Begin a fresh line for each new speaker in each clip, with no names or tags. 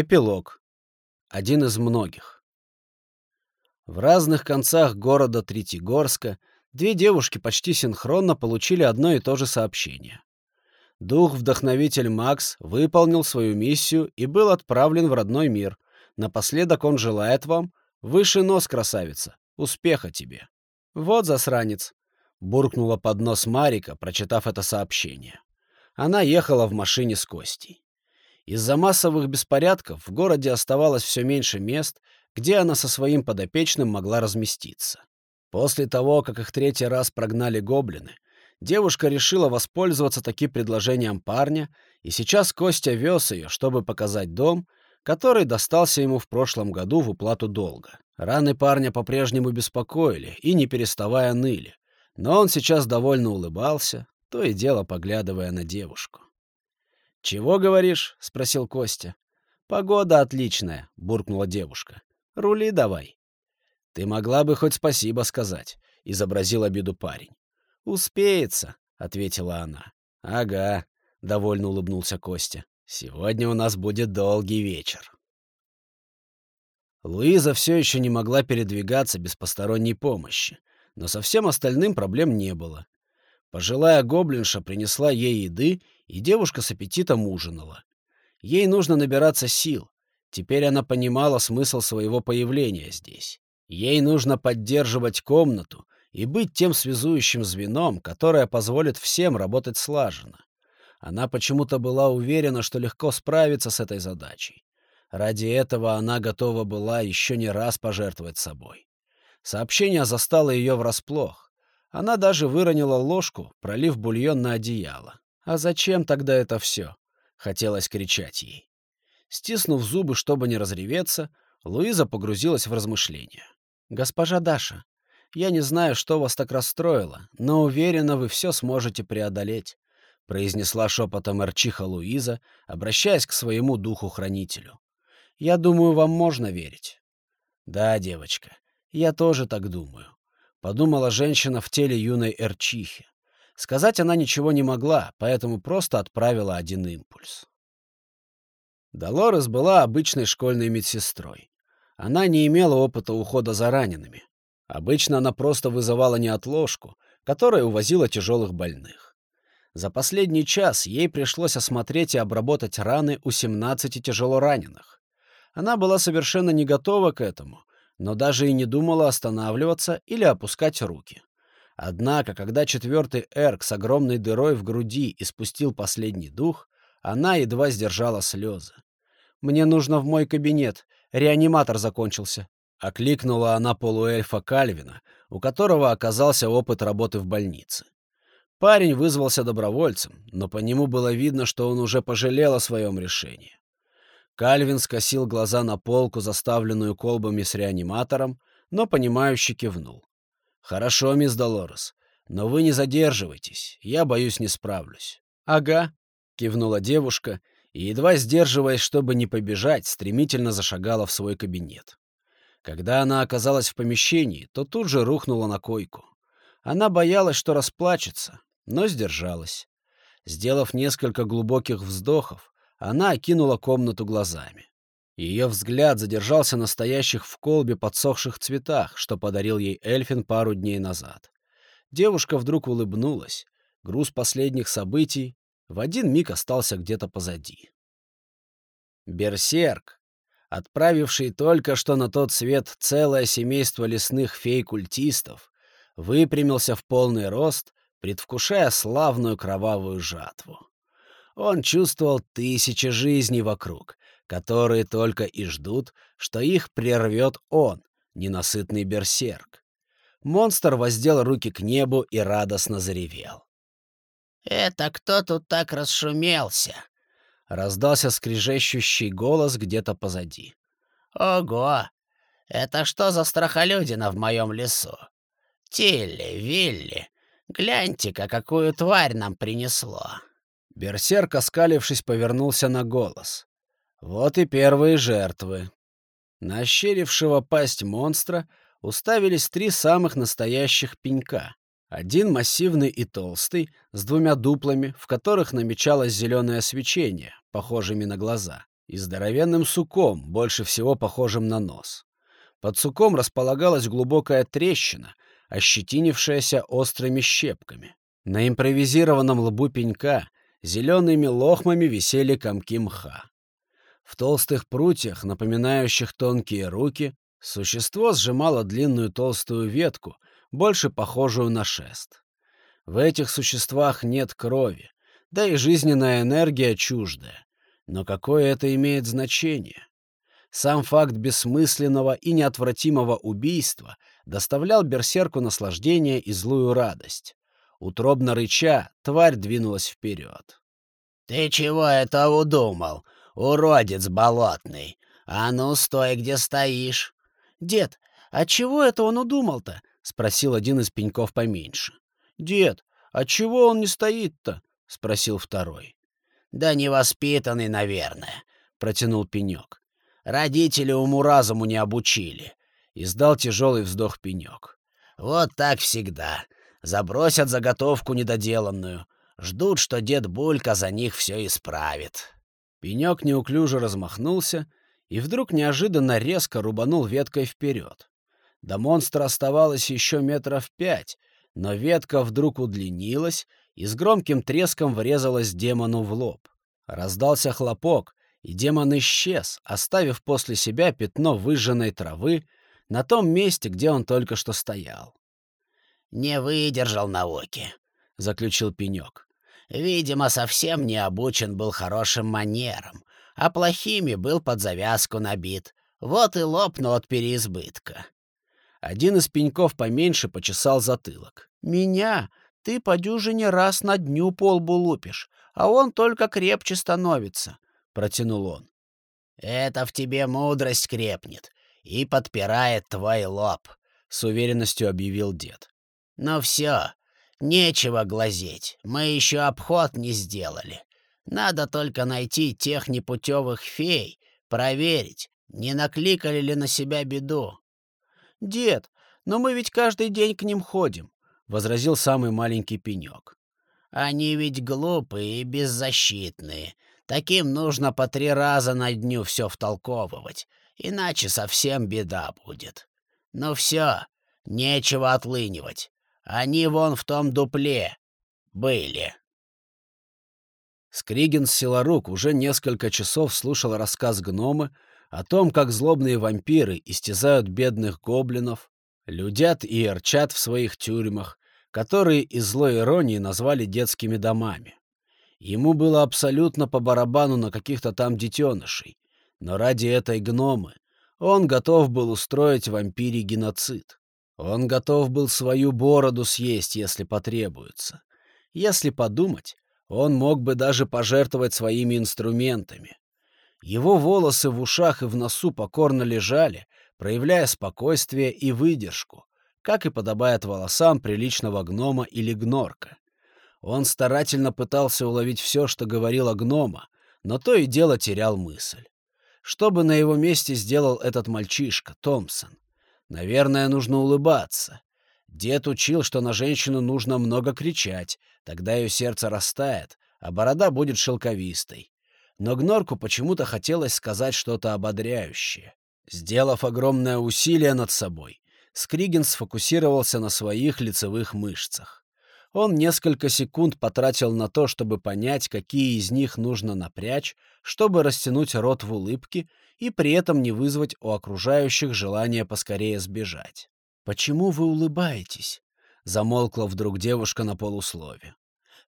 Эпилог. Один из многих. В разных концах города Третьегорска две девушки почти синхронно получили одно и то же сообщение. Дух-вдохновитель Макс выполнил свою миссию и был отправлен в родной мир. Напоследок он желает вам выше нос, красавица, успеха тебе. Вот засранец, буркнула под нос Марика, прочитав это сообщение. Она ехала в машине с Костей. Из-за массовых беспорядков в городе оставалось все меньше мест, где она со своим подопечным могла разместиться. После того, как их третий раз прогнали гоблины, девушка решила воспользоваться таким предложением парня, и сейчас Костя вез ее, чтобы показать дом, который достался ему в прошлом году в уплату долга. Раны парня по-прежнему беспокоили и, не переставая, ныли, но он сейчас довольно улыбался, то и дело поглядывая на девушку. «Чего говоришь?» — спросил Костя. «Погода отличная», — буркнула девушка. «Рули давай». «Ты могла бы хоть спасибо сказать», — изобразил обиду парень. «Успеется», — ответила она. «Ага», — довольно улыбнулся Костя. «Сегодня у нас будет долгий вечер». Луиза все еще не могла передвигаться без посторонней помощи, но со всем остальным проблем не было. Пожилая гоблинша принесла ей еды, и девушка с аппетитом ужинала. Ей нужно набираться сил. Теперь она понимала смысл своего появления здесь. Ей нужно поддерживать комнату и быть тем связующим звеном, которое позволит всем работать слаженно. Она почему-то была уверена, что легко справится с этой задачей. Ради этого она готова была еще не раз пожертвовать собой. Сообщение застало ее врасплох. Она даже выронила ложку, пролив бульон на одеяло. «А зачем тогда это все?» — хотелось кричать ей. Стиснув зубы, чтобы не разреветься, Луиза погрузилась в размышления. «Госпожа Даша, я не знаю, что вас так расстроило, но уверена, вы все сможете преодолеть», — произнесла шепотом Эрчиха Луиза, обращаясь к своему духу-хранителю. «Я думаю, вам можно верить». «Да, девочка, я тоже так думаю. — подумала женщина в теле юной Эрчихи. Сказать она ничего не могла, поэтому просто отправила один импульс. Долорес была обычной школьной медсестрой. Она не имела опыта ухода за ранеными. Обычно она просто вызывала неотложку, которая увозила тяжелых больных. За последний час ей пришлось осмотреть и обработать раны у 17 тяжелораненых. Она была совершенно не готова к этому но даже и не думала останавливаться или опускать руки. Однако, когда четвертый эрк с огромной дырой в груди испустил последний дух, она едва сдержала слезы. «Мне нужно в мой кабинет. Реаниматор закончился», — окликнула она полуэльфа Кальвина, у которого оказался опыт работы в больнице. Парень вызвался добровольцем, но по нему было видно, что он уже пожалел о своем решении. Кальвин скосил глаза на полку, заставленную колбами с реаниматором, но понимающе кивнул. «Хорошо, мисс Долорес, но вы не задерживайтесь, я, боюсь, не справлюсь». «Ага», — кивнула девушка, и, едва сдерживаясь, чтобы не побежать, стремительно зашагала в свой кабинет. Когда она оказалась в помещении, то тут же рухнула на койку. Она боялась, что расплачется, но сдержалась. Сделав несколько глубоких вздохов, она окинула комнату глазами. Ее взгляд задержался на стоящих в колбе подсохших цветах, что подарил ей Эльфин пару дней назад. Девушка вдруг улыбнулась. Груз последних событий в один миг остался где-то позади. Берсерк, отправивший только что на тот свет целое семейство лесных фей-культистов, выпрямился в полный рост, предвкушая славную кровавую жатву. Он чувствовал тысячи жизней вокруг, которые только и ждут, что их прервет он, ненасытный берсерк. Монстр воздел руки к небу и радостно заревел.
«Это кто тут так расшумелся?»
— раздался скрижещущий голос где-то позади.
«Ого! Это что за страхолюдина в моем лесу? Тилли, Вилли, гляньте-ка, какую тварь нам принесло!»
Берсерк, оскалившись, повернулся на голос. Вот и первые жертвы. На ощерившего пасть монстра уставились три самых настоящих пенька. Один массивный и толстый, с двумя дуплами, в которых намечалось зеленое свечение, похожими на глаза. и здоровенным суком, больше всего похожим на нос. Под суком располагалась глубокая трещина, ощетинившаяся острыми щепками. На импровизированном лбу пенька зелеными лохмами висели комки мха. В толстых прутьях, напоминающих тонкие руки, существо сжимало длинную толстую ветку, больше похожую на шест. В этих существах нет крови, да и жизненная энергия чуждая. Но какое это имеет значение? Сам факт бессмысленного и неотвратимого убийства доставлял берсерку наслаждение и злую радость. Утробно рыча, тварь двинулась вперед.
«Ты чего это удумал, уродец болотный? А ну, стой, где стоишь!»
«Дед, а чего это он удумал-то?» — спросил один из пеньков поменьше. «Дед, а чего он не стоит-то?» — спросил второй.
«Да невоспитанный, наверное», — протянул пенек. «Родители уму-разуму не обучили», — издал тяжелый вздох пенек. «Вот так всегда. Забросят заготовку недоделанную. Ждут, что дед Булька за них все исправит».
Пенек неуклюже размахнулся и вдруг неожиданно резко рубанул веткой вперед. До монстра оставалось еще метров пять, но ветка вдруг удлинилась и с громким треском врезалась демону в лоб. Раздался хлопок, и демон исчез, оставив после себя пятно выжженной травы на том месте, где он только что стоял.
«Не выдержал науки», — заключил Пенек. «Видимо, совсем не обучен был хорошим манерам, а плохими был под завязку набит. Вот и лопнул от переизбытка».
Один из пеньков поменьше почесал затылок. «Меня ты по дюжине раз на дню полбу лупишь, а он только крепче становится», — протянул он.
«Это в тебе мудрость крепнет и подпирает твой лоб», — с уверенностью объявил дед. «Ну все, нечего глазеть, мы еще обход не сделали. Надо только найти тех непутевых фей, проверить, не накликали ли на себя беду».
«Дед, но мы ведь каждый день к ним ходим. — возразил самый маленький пенек.
«Они ведь глупые и беззащитные. Таким нужно по три раза на дню все втолковывать, иначе совсем беда будет. Ну все, нечего отлынивать. Они вон в том дупле были».
Скригин Силарук уже несколько часов слушал рассказ гномы о том, как злобные вампиры истязают бедных гоблинов, людят и арчат в своих тюрьмах, которые из злой иронии назвали детскими домами. Ему было абсолютно по барабану на каких-то там детенышей, но ради этой гномы он готов был устроить вампирий геноцид. Он готов был свою бороду съесть, если потребуется. Если подумать, он мог бы даже пожертвовать своими инструментами. Его волосы в ушах и в носу покорно лежали, проявляя спокойствие и выдержку, как и подобает волосам приличного гнома или гнорка. Он старательно пытался уловить все, что говорила гнома, но то и дело терял мысль. Что бы на его месте сделал этот мальчишка, Томпсон? Наверное, нужно улыбаться. Дед учил, что на женщину нужно много кричать, тогда ее сердце растает, а борода будет шелковистой. Но Гнорку почему-то хотелось сказать что-то ободряющее. Сделав огромное усилие над собой, Скригин сфокусировался на своих лицевых мышцах. Он несколько секунд потратил на то, чтобы понять, какие из них нужно напрячь, чтобы растянуть рот в улыбке и при этом не вызвать у окружающих желание поскорее сбежать. «Почему вы улыбаетесь?» — замолкла вдруг девушка на полуслове.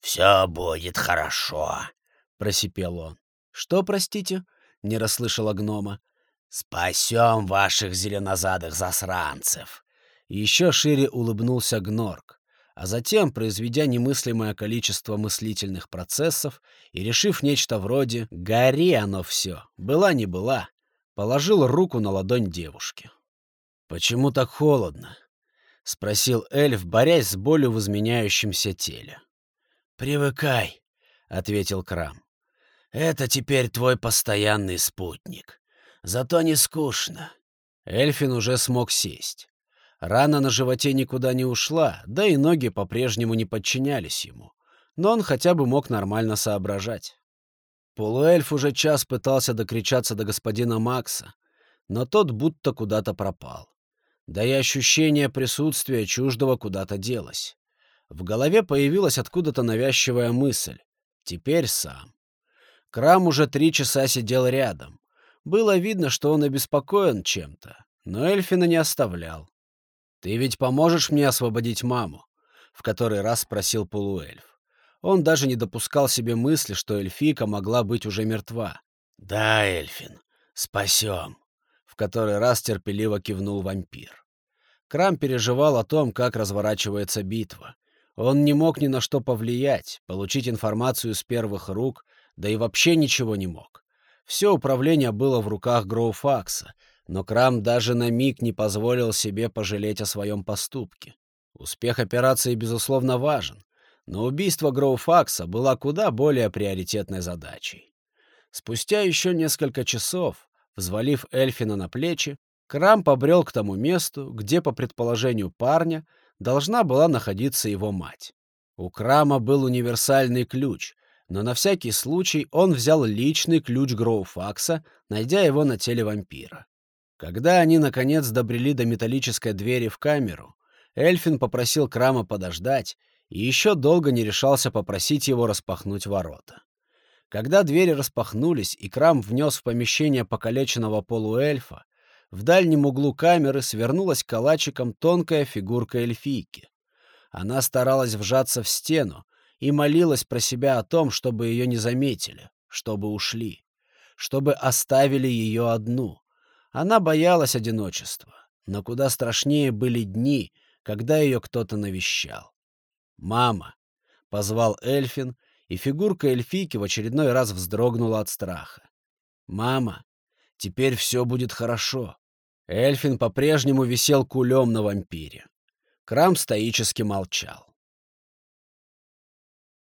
«Все будет хорошо», — просипел он.
«Что, простите?» — не расслышала гнома.
«Спасем ваших зеленозадых засранцев!»
Еще шире улыбнулся Гнорк, а затем, произведя немыслимое количество мыслительных процессов и решив нечто вроде «гори оно все, была не была», положил руку на ладонь девушки. «Почему так холодно?» — спросил эльф, борясь с болью в изменяющемся теле.
«Привыкай», — ответил Крам. «Это теперь твой постоянный спутник. Зато не скучно.
Эльфин уже смог сесть. Рана на животе никуда не ушла, да и ноги по-прежнему не подчинялись ему. Но он хотя бы мог нормально соображать. Полуэльф уже час пытался докричаться до господина Макса, но тот будто куда-то пропал. Да и ощущение присутствия чуждого куда-то делось. В голове появилась откуда-то навязчивая мысль. Теперь сам. Крам уже три часа сидел рядом. Было видно, что он обеспокоен чем-то, но Эльфина не оставлял. «Ты ведь поможешь мне освободить маму?» — в который раз спросил полуэльф. Он даже не допускал себе мысли, что эльфийка могла быть уже мертва. «Да, Эльфин, спасем», — в который раз терпеливо кивнул вампир. Крам переживал о том, как разворачивается битва. Он не мог ни на что повлиять, получить информацию с первых рук, да и вообще ничего не мог. Все управление было в руках Гроуфакса, но Крам даже на миг не позволил себе пожалеть о своем поступке. Успех операции, безусловно, важен, но убийство Гроуфакса было куда более приоритетной задачей. Спустя еще несколько часов, взвалив Эльфина на плечи, Крам побрел к тому месту, где, по предположению парня, должна была находиться его мать. У Крама был универсальный ключ, но на всякий случай он взял личный ключ Гроуфакса, найдя его на теле вампира. Когда они, наконец, добрели до металлической двери в камеру, Эльфин попросил Крама подождать и еще долго не решался попросить его распахнуть ворота. Когда двери распахнулись, и Крам внес в помещение покалеченного полуэльфа, в дальнем углу камеры свернулась калачиком тонкая фигурка эльфийки. Она старалась вжаться в стену и молилась про себя о том, чтобы ее не заметили, чтобы ушли, чтобы оставили ее одну. Она боялась одиночества, но куда страшнее были дни, когда ее кто-то навещал. «Мама!» — позвал Эльфин, и фигурка эльфийки в очередной раз вздрогнула от страха. «Мама, теперь все будет хорошо. Эльфин по-прежнему висел кулем на вампире. Крам стоически молчал.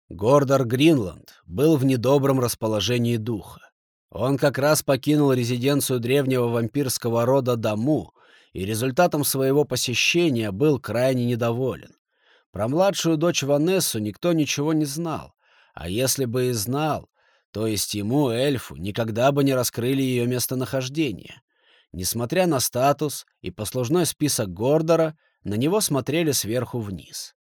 Гордор Гринланд был в недобром расположении духа. Он как раз покинул резиденцию древнего вампирского рода Даму и результатом своего посещения был крайне недоволен. Про младшую дочь Ванессу никто ничего не знал, а если бы и знал, то есть ему, эльфу, никогда бы не раскрыли ее местонахождение. Несмотря на статус и послужной список Гордора, на него смотрели сверху вниз.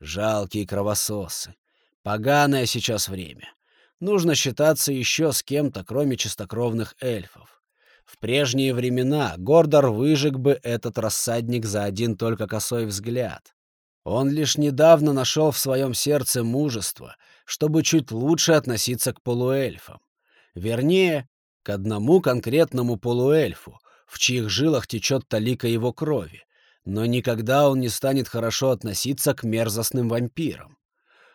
Жалкие кровососы. Поганое сейчас время. Нужно считаться еще с кем-то, кроме чистокровных эльфов. В прежние времена Гордор выжег бы этот рассадник за один только косой взгляд. Он лишь недавно нашел в своем сердце мужество, чтобы чуть лучше относиться к полуэльфам. Вернее, к одному конкретному полуэльфу, в чьих жилах течет талика его крови, но никогда он не станет хорошо относиться к мерзостным вампирам.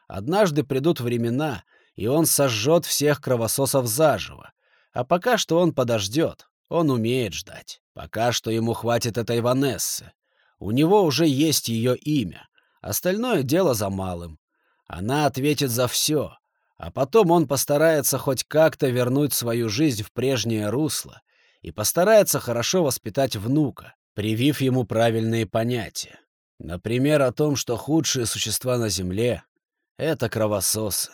Однажды придут времена, и он сожжет всех кровососов заживо. А пока что он подождет, он умеет ждать. Пока что ему хватит этой Ванессы. У него уже есть ее имя. Остальное дело за малым. Она ответит за все. А потом он постарается хоть как-то вернуть свою жизнь в прежнее русло и постарается хорошо воспитать внука, привив ему правильные понятия. Например, о том, что худшие существа на Земле — это кровососы.